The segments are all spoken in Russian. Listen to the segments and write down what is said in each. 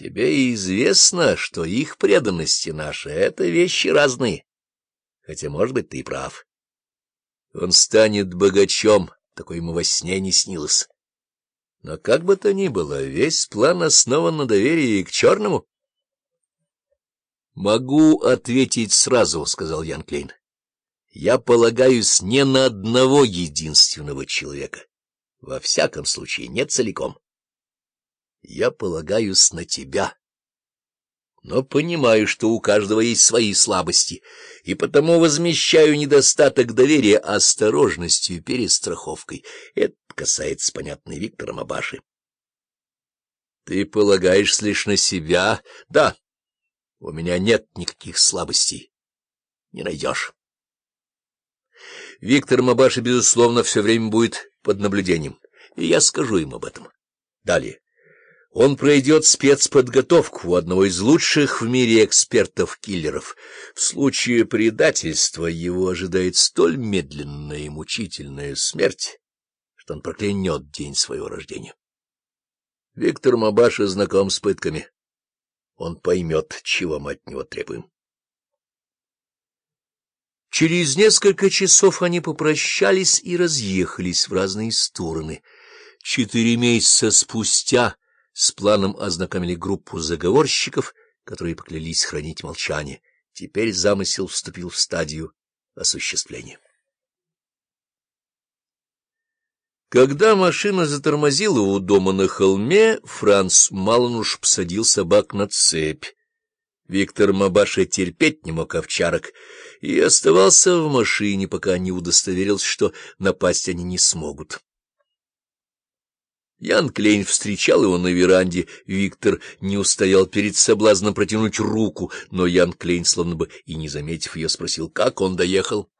Тебе известно, что их преданности наши — это вещи разные. Хотя, может быть, ты и прав. Он станет богачом, такой ему во сне не снилось. Но как бы то ни было, весь план основан на доверии к черному. — Могу ответить сразу, — сказал Ян Клейн. — Я полагаюсь не на одного единственного человека. Во всяком случае, не целиком. Я полагаюсь на тебя. Но понимаю, что у каждого есть свои слабости, и потому возмещаю недостаток доверия осторожностью и перестраховкой. Это касается, понятно, Виктора Мабаши. Ты полагаешься лишь на себя? Да. У меня нет никаких слабостей. Не найдешь. Виктор Мабаши, безусловно, все время будет под наблюдением, и я скажу им об этом. Далее. Он пройдет спецподготовку у одного из лучших в мире экспертов-киллеров. В случае предательства его ожидает столь медленная и мучительная смерть, что он проклянет день своего рождения. Виктор Мабаша знаком с пытками. Он поймет, чего мы от него требуем. Через несколько часов они попрощались и разъехались в разные стороны. Четыре месяца спустя с планом ознакомили группу заговорщиков, которые поклялись хранить молчание. Теперь замысел вступил в стадию осуществления. Когда машина затормозила у дома на холме, Франц Малонуш посадил собак на цепь. Виктор Мабаша терпеть не мог овчарок и оставался в машине, пока не удостоверился, что напасть они не смогут. Ян Клейн встречал его на веранде. Виктор не устоял перед соблазном протянуть руку, но Ян Клейн, словно бы и не заметив ее, спросил, как он доехал.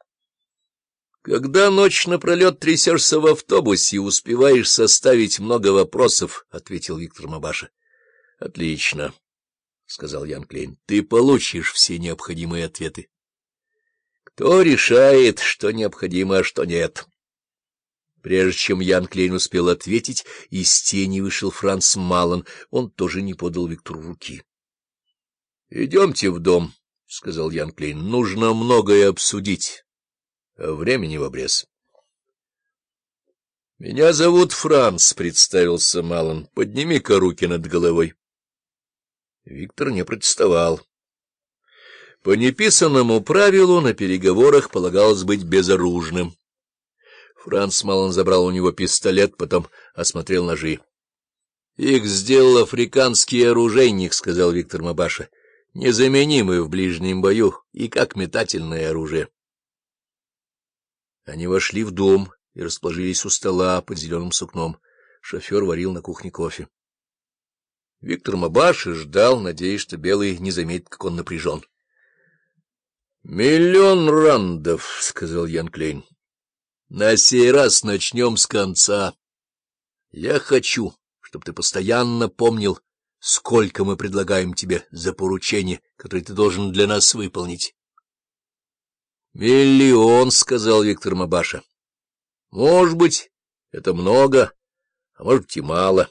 — Когда ночь напролет трясешься в автобусе и успеваешь составить много вопросов, — ответил Виктор Мабаша. — Отлично, — сказал Ян Клейн. — Ты получишь все необходимые ответы. — Кто решает, что необходимо, а что нет? — Прежде чем Ян Клейн успел ответить, из тени вышел Франц Малон. Он тоже не подал Виктору руки. — Идемте в дом, — сказал Ян Клейн. — Нужно многое обсудить. Времени в обрез. — Меня зовут Франц, — представился Малон. — Подними-ка руки над головой. Виктор не протестовал. По неписанному правилу на переговорах полагалось быть безоружным. Франц Малон забрал у него пистолет, потом осмотрел ножи. — Их сделал африканский оружейник, — сказал Виктор Мабаша, — незаменимый в ближнем бою и как метательное оружие. Они вошли в дом и расположились у стола под зеленым сукном. Шофер варил на кухне кофе. Виктор Мабаша ждал, надеясь, что Белый не заметит, как он напряжен. — Миллион рандов, — сказал Ян Клейн. На сей раз начнем с конца. Я хочу, чтобы ты постоянно помнил, сколько мы предлагаем тебе за поручение, которое ты должен для нас выполнить. — Миллион, — сказал Виктор Мабаша. — Может быть, это много, а может быть и мало,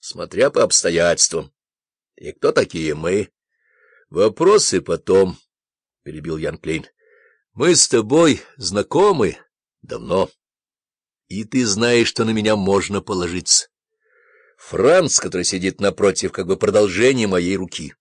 смотря по обстоятельствам. И кто такие мы? Вопросы потом, — перебил Ян Клейн. — Мы с тобой знакомы. Давно. И ты знаешь, что на меня можно положиться. Франц, который сидит напротив, как бы продолжение моей руки.